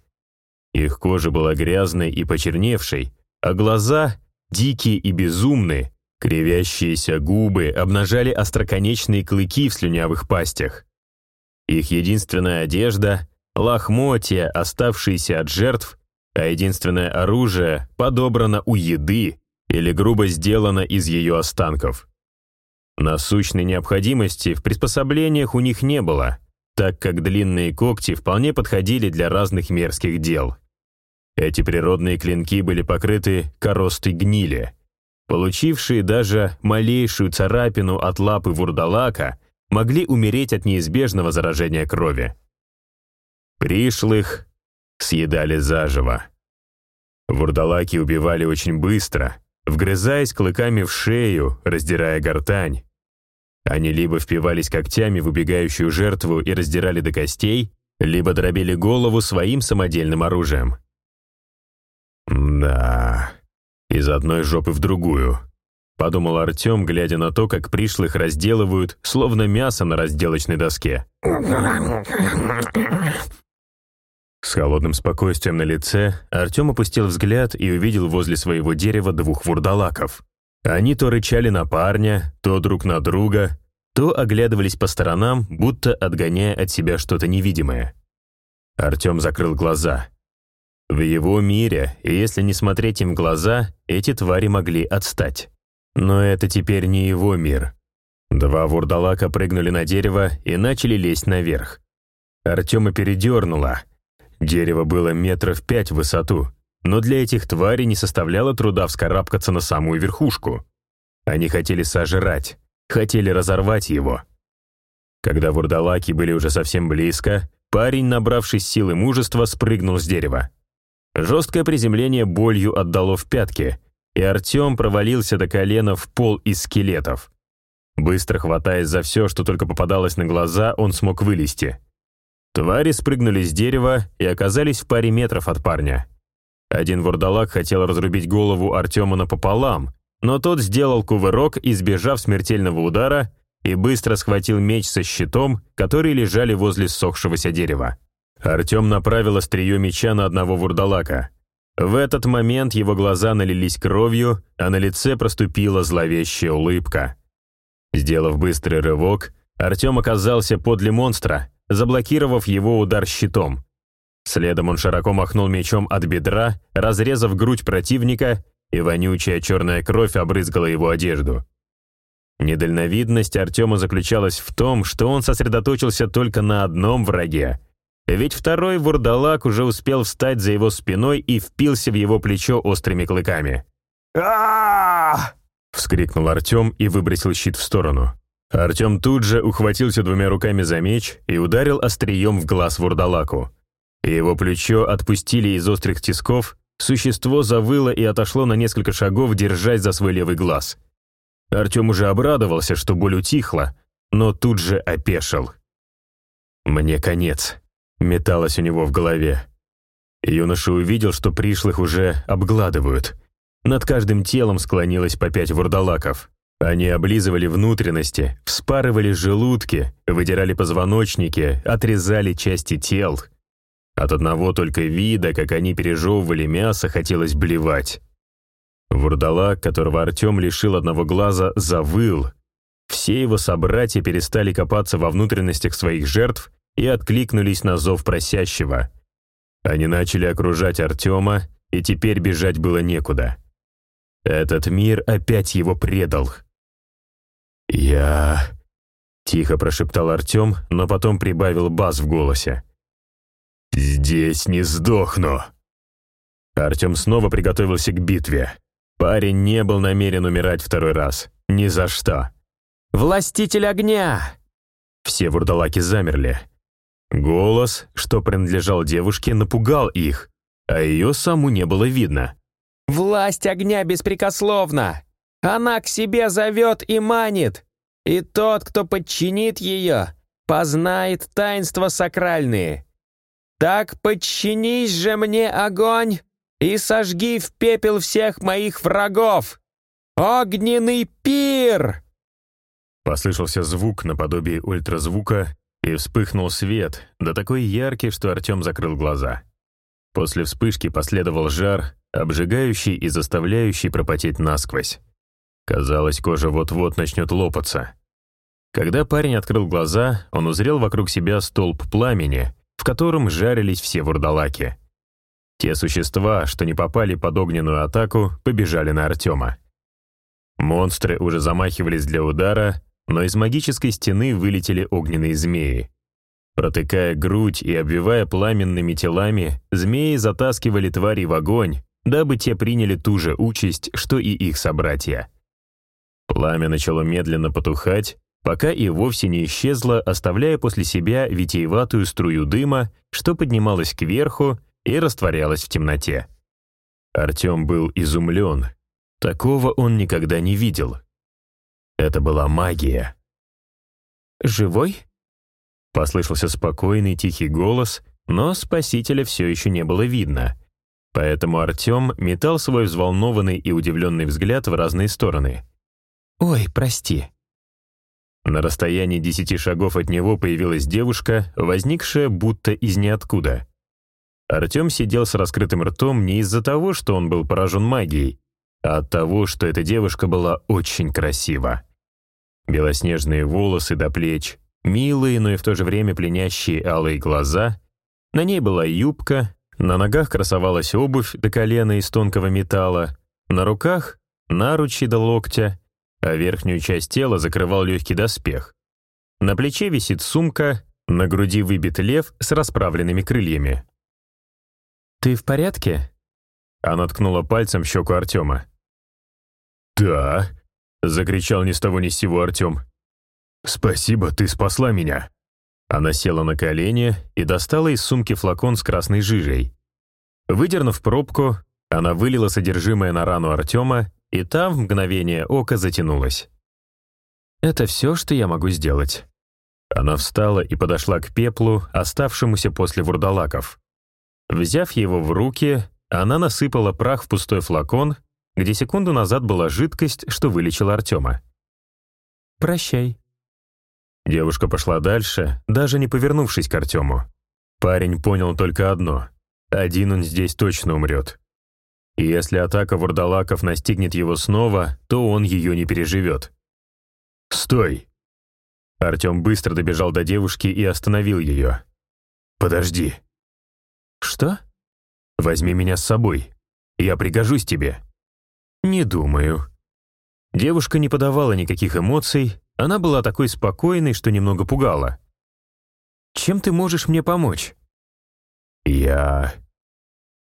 Их кожа была грязной и почерневшей, а глаза, дикие и безумные, Кривящиеся губы обнажали остроконечные клыки в слюнявых пастях. Их единственная одежда — лохмотья, оставшиеся от жертв, а единственное оружие подобрано у еды или грубо сделано из ее останков. Насущной необходимости в приспособлениях у них не было, так как длинные когти вполне подходили для разных мерзких дел. Эти природные клинки были покрыты коростой гнили — Получившие даже малейшую царапину от лапы вурдалака могли умереть от неизбежного заражения крови. Пришлых съедали заживо. Вурдалаки убивали очень быстро, вгрызаясь клыками в шею, раздирая гортань. Они либо впивались когтями в убегающую жертву и раздирали до костей, либо дробили голову своим самодельным оружием. Да, из одной жопы в другую. Подумал Артем, глядя на то, как пришлых разделывают, словно мясо на разделочной доске. С холодным спокойствием на лице Артем опустил взгляд и увидел возле своего дерева двух вурдалаков. Они то рычали на парня, то друг на друга, то оглядывались по сторонам, будто отгоняя от себя что-то невидимое. Артем закрыл глаза. В его мире, если не смотреть им в глаза, эти твари могли отстать. Но это теперь не его мир. Два вурдалака прыгнули на дерево и начали лезть наверх. Артема передернуло. Дерево было метров пять в высоту, но для этих тварей не составляло труда вскарабкаться на самую верхушку. Они хотели сожрать, хотели разорвать его. Когда вурдалаки были уже совсем близко, парень, набравшись силы мужества, спрыгнул с дерева. Жесткое приземление болью отдало в пятки, и Артем провалился до колена в пол из скелетов. Быстро хватаясь за все, что только попадалось на глаза, он смог вылезти. Твари спрыгнули с дерева и оказались в паре метров от парня. Один вурдалак хотел разрубить голову Артема напополам, но тот сделал кувырок, избежав смертельного удара, и быстро схватил меч со щитом, которые лежали возле ссохшегося дерева. Артем направил острие меча на одного вурдалака. В этот момент его глаза налились кровью, а на лице проступила зловещая улыбка. Сделав быстрый рывок, Артем оказался подле монстра, заблокировав его удар щитом. Следом он широко махнул мечом от бедра, разрезав грудь противника, и вонючая черная кровь обрызгала его одежду. Недальновидность Артема заключалась в том, что он сосредоточился только на одном враге. Ведь второй вурдалак уже успел встать за его спиной и впился в его плечо острыми клыками. а вскрикнул Артем и выбросил щит в сторону. Артем тут же ухватился двумя руками за меч и ударил острием в глаз вурдалаку. Его плечо отпустили из острых тисков, существо завыло и отошло на несколько шагов, держась за свой левый глаз. Артем уже обрадовался, что боль утихла, но тут же опешил. «Мне конец», — металось у него в голове. Юноша увидел, что пришлых уже обгладывают. Над каждым телом склонилось по пять вурдалаков. Они облизывали внутренности, вспарывали желудки, выдирали позвоночники, отрезали части тел. От одного только вида, как они пережевывали мясо, хотелось блевать. Вурдалак, которого Артем лишил одного глаза, завыл. Все его собратья перестали копаться во внутренностях своих жертв и откликнулись на зов просящего. Они начали окружать Артема, и теперь бежать было некуда. Этот мир опять его предал. «Я...» — тихо прошептал Артем, но потом прибавил бас в голосе. «Здесь не сдохну!» Артем снова приготовился к битве. Парень не был намерен умирать второй раз. Ни за что. «Властитель огня!» Все вурдалаки замерли. Голос, что принадлежал девушке, напугал их, а ее саму не было видно. «Власть огня беспрекословна! Она к себе зовет и манит, и тот, кто подчинит ее, познает таинства сакральные. Так подчинись же мне, огонь, и сожги в пепел всех моих врагов! Огненный пир!» Послышался звук наподобие ультразвука, и вспыхнул свет, да такой яркий, что Артем закрыл глаза. После вспышки последовал жар, обжигающий и заставляющий пропотеть насквозь. Казалось, кожа вот-вот начнет лопаться. Когда парень открыл глаза, он узрел вокруг себя столб пламени, в котором жарились все вурдалаки. Те существа, что не попали под огненную атаку, побежали на Артема. Монстры уже замахивались для удара, но из магической стены вылетели огненные змеи. Протыкая грудь и обвивая пламенными телами, змеи затаскивали твари в огонь, дабы те приняли ту же участь, что и их собратья. Пламя начало медленно потухать, пока и вовсе не исчезло, оставляя после себя витиеватую струю дыма, что поднималась кверху и растворялась в темноте. Артем был изумлен. Такого он никогда не видел. Это была магия. «Живой?» Послышался спокойный тихий голос, но спасителя все еще не было видно. Поэтому Артем метал свой взволнованный и удивленный взгляд в разные стороны. «Ой, прости». На расстоянии десяти шагов от него появилась девушка, возникшая будто из ниоткуда. Артем сидел с раскрытым ртом не из-за того, что он был поражен магией, а от того, что эта девушка была очень красива. Белоснежные волосы до плеч, милые, но и в то же время пленящие алые глаза. На ней была юбка, на ногах красовалась обувь до колена из тонкого металла, на руках — наручи до локтя, а верхнюю часть тела закрывал легкий доспех. На плече висит сумка, на груди выбит лев с расправленными крыльями. «Ты в порядке?» Она ткнула пальцем в щеку Артема. «Да», — закричал ни с того ни с сего Артем. «Спасибо, ты спасла меня». Она села на колени и достала из сумки флакон с красной жижей. Выдернув пробку, она вылила содержимое на рану Артема, и там в мгновение ока затянулась. «Это все, что я могу сделать». Она встала и подошла к пеплу, оставшемуся после вурдалаков. Взяв его в руки, она насыпала прах в пустой флакон, где секунду назад была жидкость, что вылечила Артема. «Прощай». Девушка пошла дальше, даже не повернувшись к Артему. Парень понял только одно. Один он здесь точно умрет. И если атака вурдалаков настигнет его снова, то он ее не переживет. «Стой!» Артем быстро добежал до девушки и остановил ее. «Подожди». «Что?» «Возьми меня с собой. Я пригожусь тебе». «Не думаю». Девушка не подавала никаких эмоций, она была такой спокойной, что немного пугала. «Чем ты можешь мне помочь?» «Я...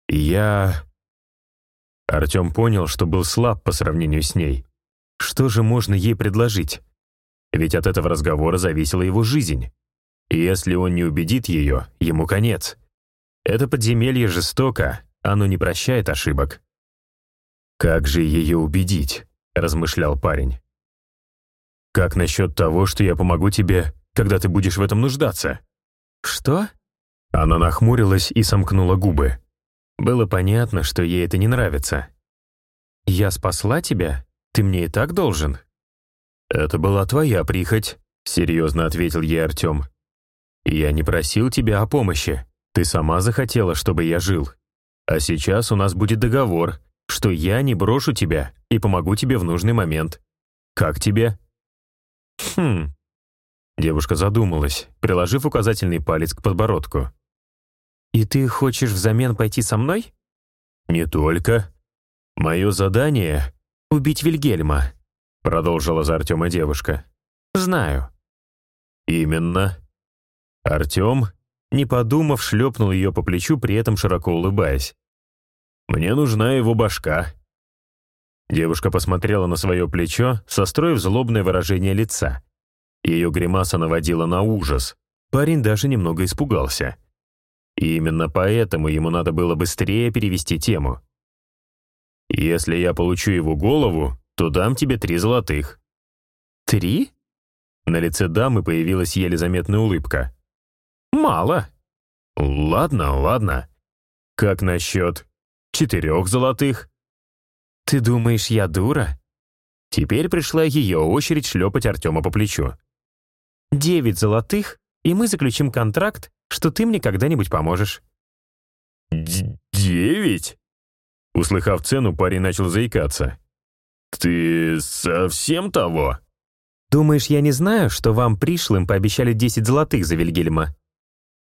я...» Артем понял, что был слаб по сравнению с ней. Что же можно ей предложить? Ведь от этого разговора зависела его жизнь. И если он не убедит ее, ему конец. Это подземелье жестоко, оно не прощает ошибок. «Как же ее убедить?» — размышлял парень. «Как насчет того, что я помогу тебе, когда ты будешь в этом нуждаться?» «Что?» Она нахмурилась и сомкнула губы. Было понятно, что ей это не нравится. «Я спасла тебя? Ты мне и так должен?» «Это была твоя прихоть», — серьезно ответил ей Артем. «Я не просил тебя о помощи. Ты сама захотела, чтобы я жил. А сейчас у нас будет договор, что я не брошу тебя и помогу тебе в нужный момент. Как тебе?» «Хм...» Девушка задумалась, приложив указательный палец к подбородку. «И ты хочешь взамен пойти со мной?» «Не только. Мое задание — убить Вильгельма», продолжила за Артема девушка. «Знаю». «Именно». Артем, не подумав, шлепнул ее по плечу, при этом широко улыбаясь. «Мне нужна его башка». Девушка посмотрела на свое плечо, состроив злобное выражение лица. Ее гримаса наводила на ужас. Парень даже немного испугался. И именно поэтому ему надо было быстрее перевести тему. «Если я получу его голову, то дам тебе три золотых». «Три?» На лице дамы появилась еле заметная улыбка. «Мало». «Ладно, ладно. Как насчет четырех золотых?» «Ты думаешь, я дура?» Теперь пришла ее очередь шлепать Артема по плечу. «Девять золотых, и мы заключим контракт что ты мне когда-нибудь поможешь». «Девять?» Услыхав цену, парень начал заикаться. «Ты совсем того?» «Думаешь, я не знаю, что вам, пришлым, пообещали десять золотых за Вильгельма?»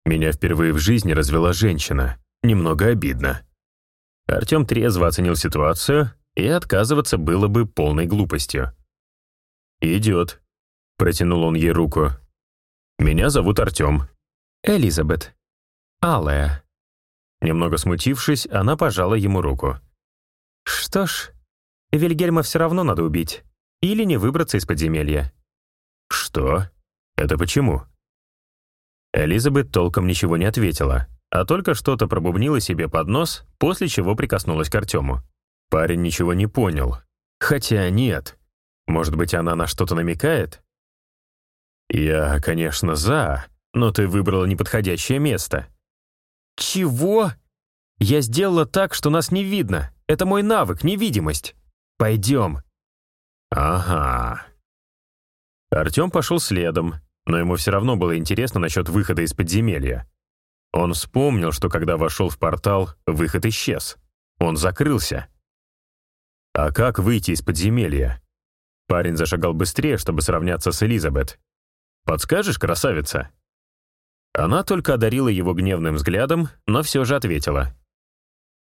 Меня впервые в жизни развела женщина. Немного обидно. Артем трезво оценил ситуацию, и отказываться было бы полной глупостью. «Идет», — протянул он ей руку. «Меня зовут Артем. Элизабет. Алая». Немного смутившись, она пожала ему руку. «Что ж, Вильгельма все равно надо убить. Или не выбраться из подземелья». «Что? Это почему?» Элизабет толком ничего не ответила, а только что-то пробубнила себе под нос, после чего прикоснулась к Артему. Парень ничего не понял. Хотя нет. Может быть, она на что-то намекает? «Я, конечно, за», но ты выбрала неподходящее место». «Чего?» «Я сделала так, что нас не видно. Это мой навык, невидимость. Пойдем». «Ага». Артем пошел следом, но ему все равно было интересно насчет выхода из подземелья. Он вспомнил, что когда вошел в портал, выход исчез. Он закрылся. А как выйти из подземелья? Парень зашагал быстрее, чтобы сравняться с Элизабет. «Подскажешь, красавица?» Она только одарила его гневным взглядом, но все же ответила.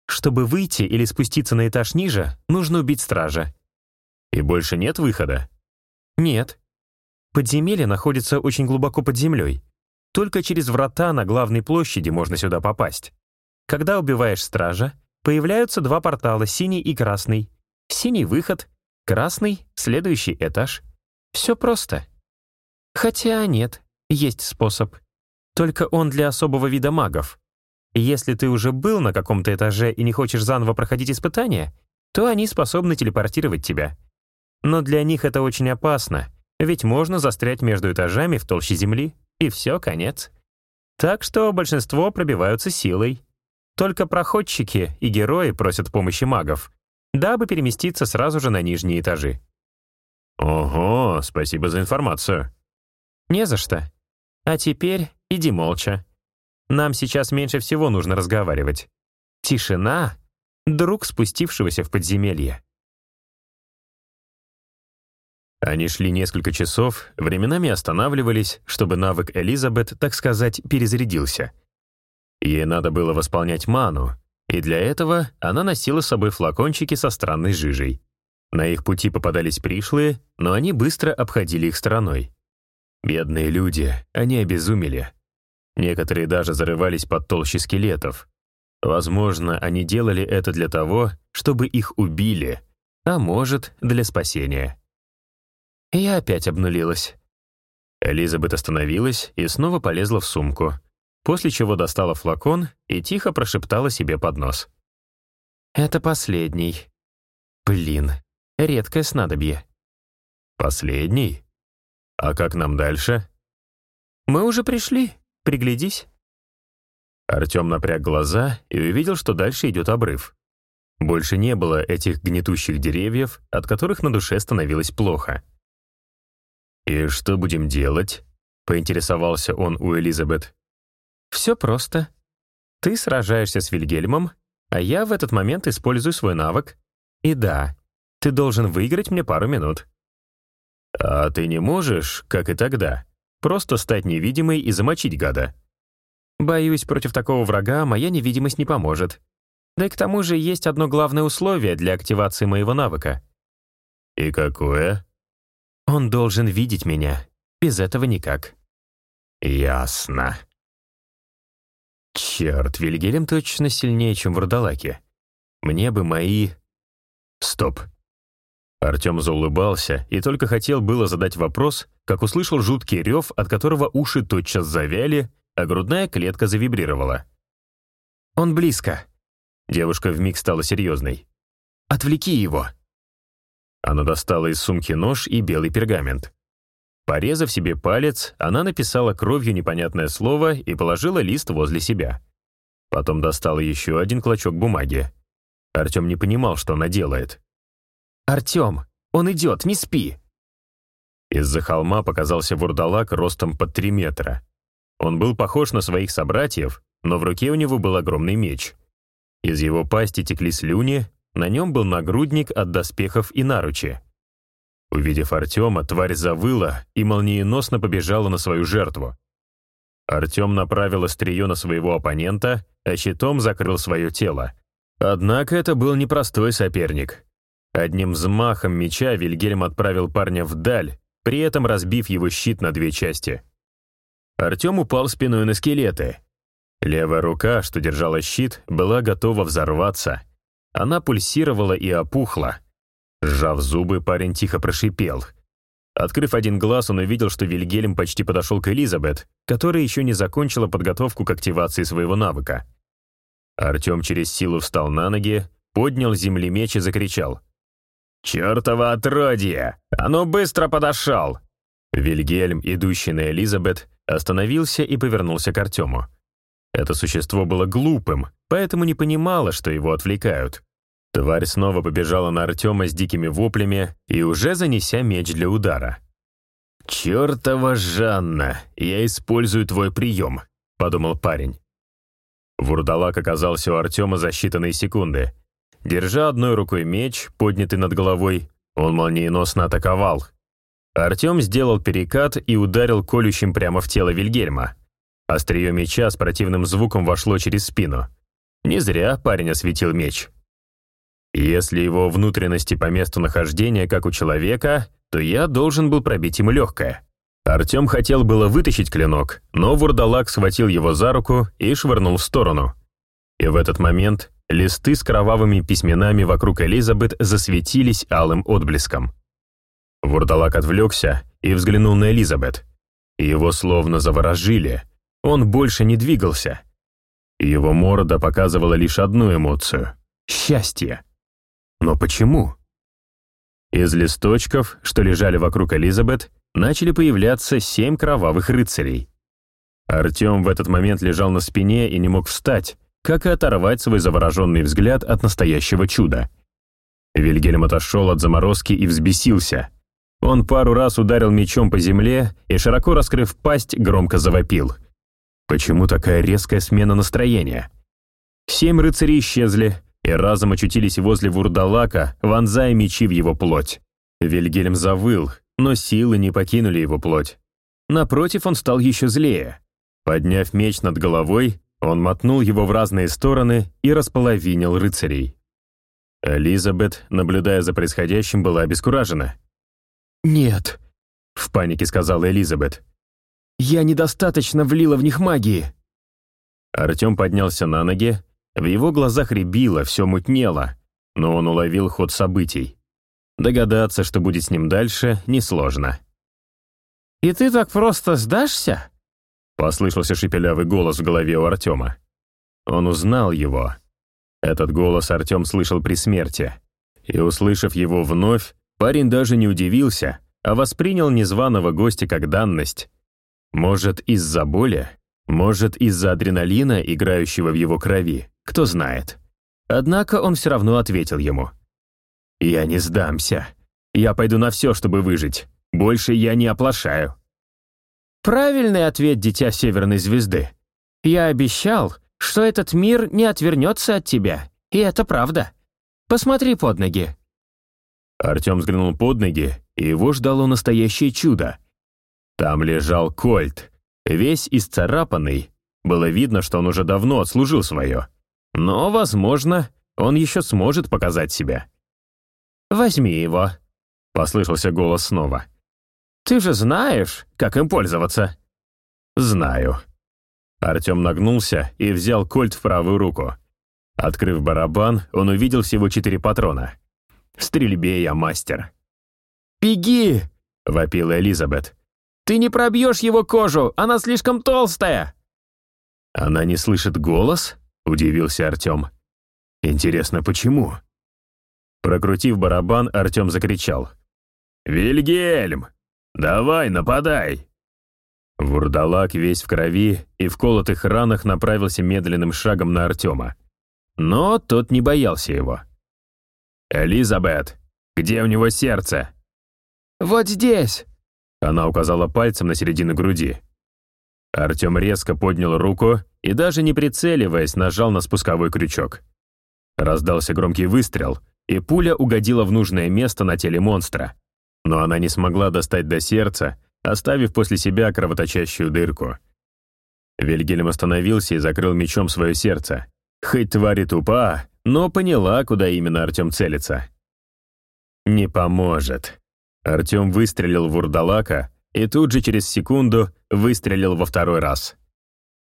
«Чтобы выйти или спуститься на этаж ниже, нужно убить стража». «И больше нет выхода?» «Нет. Подземелье находится очень глубоко под землей. Только через врата на главной площади можно сюда попасть. Когда убиваешь стража, появляются два портала, синий и красный. Синий — выход, красный — следующий этаж. Все просто. Хотя нет, есть способ. Только он для особого вида магов. Если ты уже был на каком-то этаже и не хочешь заново проходить испытания, то они способны телепортировать тебя. Но для них это очень опасно, ведь можно застрять между этажами в толще земли, и все, конец. Так что большинство пробиваются силой. Только проходчики и герои просят помощи магов, дабы переместиться сразу же на нижние этажи. «Ого, спасибо за информацию». «Не за что. А теперь иди молча». нам сейчас меньше всего нужно разговаривать. Тишина — друг спустившегося в подземелье. Они шли несколько часов, временами останавливались, чтобы навык Элизабет, так сказать, перезарядился. Ей надо было восполнять ману, и для этого она носила с собой флакончики со странной жижей. На их пути попадались пришлые, но они быстро обходили их стороной. Бедные люди, они обезумели. Некоторые даже зарывались под толщи скелетов. Возможно, они делали это для того, чтобы их убили, а может, для спасения. Я опять обнулилась. Элизабет остановилась и снова полезла в сумку, после чего достала флакон и тихо прошептала себе под нос. «Это последний. Блин, редкое снадобье». «Последний? А как нам дальше?» «Мы уже пришли. Приглядись». Артем напряг глаза и увидел, что дальше идет обрыв. Больше не было этих гнетущих деревьев, от которых на душе становилось плохо. «И что будем делать?» — поинтересовался он у Элизабет. «Все просто. Ты сражаешься с Вильгельмом, а я в этот момент использую свой навык. И да, ты должен выиграть мне пару минут». «А ты не можешь, как и тогда, просто стать невидимой и замочить гада?» «Боюсь, против такого врага моя невидимость не поможет. Да и к тому же есть одно главное условие для активации моего навыка». «И какое?» Он должен видеть меня. Без этого никак. Ясно. Черт, Вильгельм точно сильнее, чем вурдалаки. Мне бы мои... Стоп. Артем заулыбался и только хотел было задать вопрос, как услышал жуткий рев, от которого уши тотчас завяли, а грудная клетка завибрировала. «Он близко». Девушка вмиг стала серьезной. «Отвлеки его». Она достала из сумки нож и белый пергамент. Порезав себе палец, она написала кровью непонятное слово и положила лист возле себя. Потом достала еще один клочок бумаги. Артем не понимал, что она делает. «Артем, он идет, не спи!» Из-за холма показался вурдалак ростом под три метра. Он был похож на своих собратьев, но в руке у него был огромный меч. Из его пасти текли слюни, на нем был нагрудник от доспехов и наручи. Увидев Артема, тварь завыла и молниеносно побежала на свою жертву. Артем направил острие на своего оппонента, а щитом закрыл свое тело. Однако это был непростой соперник. Одним взмахом меча Вильгельм отправил парня вдаль, при этом разбив его щит на две части. Артем упал спиной на скелеты. Левая рука, что держала щит, была готова взорваться — она пульсировала и опухла. Сжав зубы, парень тихо прошипел. Открыв один глаз, он увидел, что Вильгельм почти подошел к Элизабет, которая еще не закончила подготовку к активации своего навыка. Артем через силу встал на ноги, поднял земли меч и закричал. «Чертово отродье! А ну быстро подошел!» Вильгельм, идущий на Элизабет, остановился и повернулся к Артему. Это существо было глупым, поэтому не понимало, что его отвлекают. Тварь снова побежала на Артема с дикими воплями и уже занеся меч для удара. «Чёртова Жанна, я использую твой прием», — подумал парень. Вурдалак оказался у Артема за считанные секунды. Держа одной рукой меч, поднятый над головой, он молниеносно атаковал. Артем сделал перекат и ударил колющим прямо в тело Вильгельма. Острие меча с противным звуком вошло через спину. Не зря парень осветил меч. Если его внутренности по месту нахождения, как у человека, то я должен был пробить ему легкое. Артем хотел было вытащить клинок, но вурдалак схватил его за руку и швырнул в сторону. И в этот момент листы с кровавыми письменами вокруг Элизабет засветились алым отблеском. Вурдалак отвлекся и взглянул на Элизабет. Его словно заворожили — он больше не двигался. Его морда показывала лишь одну эмоцию — счастье. Но почему? Из листочков, что лежали вокруг Элизабет, начали появляться семь кровавых рыцарей. Артем в этот момент лежал на спине и не мог встать, как и оторвать свой завороженный взгляд от настоящего чуда. Вильгельм отошел от заморозки и взбесился. Он пару раз ударил мечом по земле и, широко раскрыв пасть, громко завопил — Почему такая резкая смена настроения? Семь рыцарей исчезли и разом очутились возле вурдалака, вонзая мечи в его плоть. Вильгельм завыл, но силы не покинули его плоть. Напротив, он стал еще злее. Подняв меч над головой, он мотнул его в разные стороны и располовинил рыцарей. Элизабет, наблюдая за происходящим, была обескуражена. «Нет», — в панике сказала Элизабет. «Я недостаточно влила в них магии». Артем поднялся на ноги, в его глазах рябило, все мутнело, но он уловил ход событий. Догадаться, что будет с ним дальше, несложно. «И ты так просто сдашься?» Послышался шепелявый голос в голове у Артема. Он узнал его. Этот голос Артем слышал при смерти. И, услышав его вновь, парень даже не удивился, а воспринял незваного гостя как данность. Может, из-за боли? Может, из-за адреналина, играющего в его крови? Кто знает. Однако он все равно ответил ему. «Я не сдамся. Я пойду на все, чтобы выжить. Больше я не оплошаю». Правильный ответ, дитя Северной Звезды. Я обещал, что этот мир не отвернется от тебя, и это правда. Посмотри под ноги». Артем взглянул под ноги, и его ждало настоящее чудо. Там лежал кольт, весь исцарапанный. Было видно, что он уже давно отслужил свое. Но, возможно, он еще сможет показать себя. «Возьми его», — послышался голос снова. Ты же знаешь, как им пользоваться». «Знаю». Артем нагнулся и взял кольт в правую руку. Открыв барабан, он увидел всего четыре патрона. В стрельбе я мастер. «Беги!» — вопила Элизабет. «Ты не пробьешь его кожу, она слишком толстая!» «Она не слышит голос?» — удивился Артем. «Интересно, почему?» Прокрутив барабан, Артем закричал. «Вильгельм! «Давай, нападай!» Вурдалак весь в крови и в колотых ранах направился медленным шагом на Артема. Но тот не боялся его. «Элизабет, где у него сердце?» «Вот здесь!» Она указала пальцем на середину груди. Артем резко поднял руку и, даже не прицеливаясь, нажал на спусковой крючок. Раздался громкий выстрел, и пуля угодила в нужное место на теле монстра но она не смогла достать до сердца, оставив после себя кровоточащую дырку. Вильгельм остановился и закрыл мечом свое сердце. Хоть тварь и тупа, но поняла, куда именно Артем целится. «Не поможет». Артем выстрелил в урдалака и тут же через секунду выстрелил во второй раз.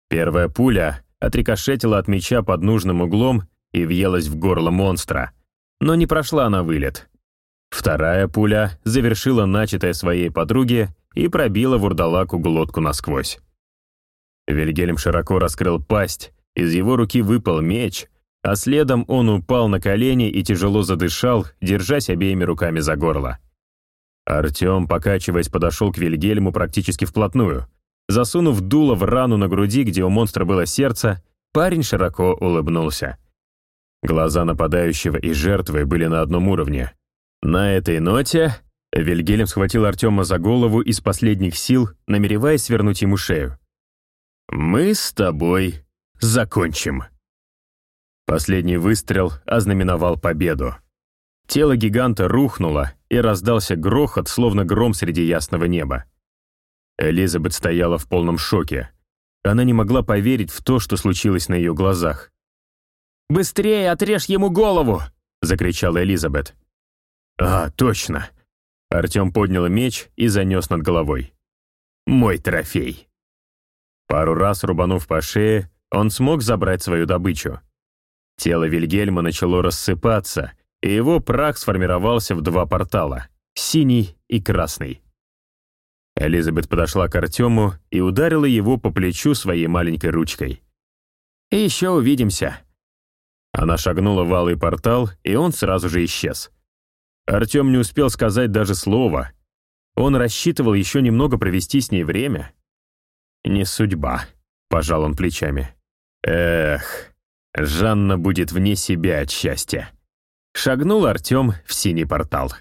Первая пуля отрикошетила от меча под нужным углом и въелась в горло монстра, но не прошла на вылет. Вторая пуля завершила начатое своей подруге и пробила вурдалаку глотку насквозь. Вильгельм широко раскрыл пасть, из его руки выпал меч, а следом он упал на колени и тяжело задышал, держась обеими руками за горло. Артем, покачиваясь, подошел к Вильгельму практически вплотную. Засунув дуло в рану на груди, где у монстра было сердце, парень широко улыбнулся. Глаза нападающего и жертвы были на одном уровне, на этой ноте Вильгельм схватил Артема за голову из последних сил, намереваясь свернуть ему шею. «Мы с тобой закончим». Последний выстрел ознаменовал победу. Тело гиганта рухнуло, и раздался грохот, словно гром среди ясного неба. Элизабет стояла в полном шоке. Она не могла поверить в то, что случилось на ее глазах. «Быстрее отрежь ему голову!» — закричала Элизабет. «А, точно!» Артем поднял меч и занес над головой. «Мой трофей!» Пару раз рубанув по шее, он смог забрать свою добычу. Тело Вильгельма начало рассыпаться, и его прах сформировался в два портала — синий и красный. Элизабет подошла к Артему и ударила его по плечу своей маленькой ручкой. еще увидимся». Она шагнула в алый портал, и он сразу же исчез. Артем не успел сказать даже слова. Он рассчитывал еще немного провести с ней время. «Не судьба», — пожал он плечами. «Эх, Жанна будет вне себя от счастья». Шагнул Артем в синий портал.